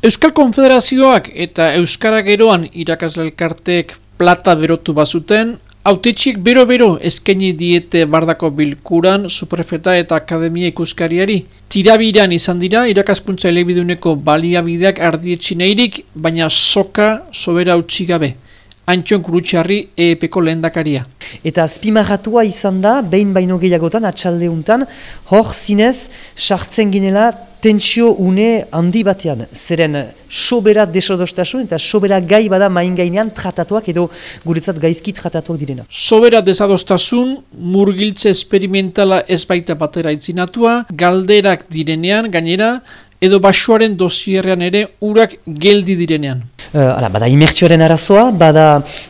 Euskal Konfederazioak eta Euskara geroan irakasle elkarteek plata berotu bazuten, autetxik bero-bero eskaini diete bardako bilkuran superfeta eta akademia ikuskariari. Tirabiran izan dira irakaskuntza elebiduneko baliabideak ardietxineirik, baina soka sobera utxigabe. Antxon Kurutxarri EEPko lehendakaria. Eta azpimarratua izan da, behin baino gehiagotan, atxaldeuntan, hor zinez, sartzen ginela tentsio une handi batean. Zeren, sobera desodostasun eta sobera gai bada main gainean tratatuak edo guretzat gaizki tratatuak direna. Sobera desadostasun, murgiltze esperimentala ez baita batera itzinatua, galderak direnean, gainera, edo basuaren dosierrean ere urak geldi direnean. Uh, bada imertsioaren arazoa, bada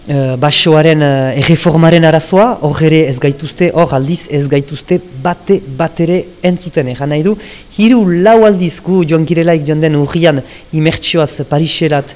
uh, basoaren uh, erreformaren arazoa, hor ere ez gaituzte, hor aldiz ez gaituzte bate batere entzuten. Egan nahi du, hiru lau aldiz gu joan girelaik joan den urrian imertsioaz Pariserat,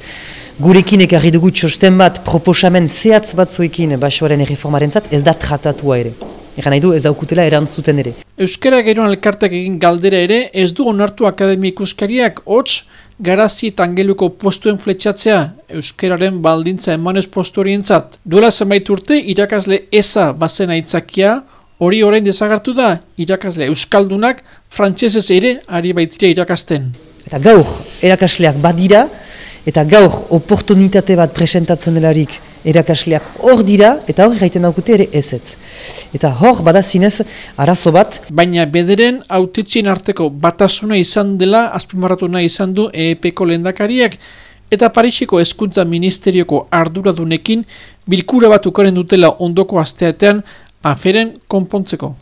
gurekin ekarri dugu txosten bat proposamen zehatz bat zoekin basoaren erreformaren zat, ez da tratatua ere. Egan nahi du ez daukutela erantzuten ere. Euskara geroan elkartak egin galdera ere ez du onartu akademi ikuskariak hots garazi eta angeluko postuen fletxatzea Euskararen baldintza emanez postu horientzat. Duela zenbait urte irakasle eza bazen aitzakia hori orain desagartu da irakasle Euskaldunak frantsesez ere ari baitira irakasten. Eta gaur erakasleak badira eta gaur oportunitate bat presentatzen delarik erakasleak hor dira eta hor gaiten daukute ere ezetz. Eta hor badazinez arazo bat. Baina bederen autetxien arteko batasuna izan dela azpimarratu nahi izan du EEPko lehendakariak eta Parisiko hezkuntza ministerioko arduradunekin bilkura bat ukaren dutela ondoko asteatean aferen konpontzeko.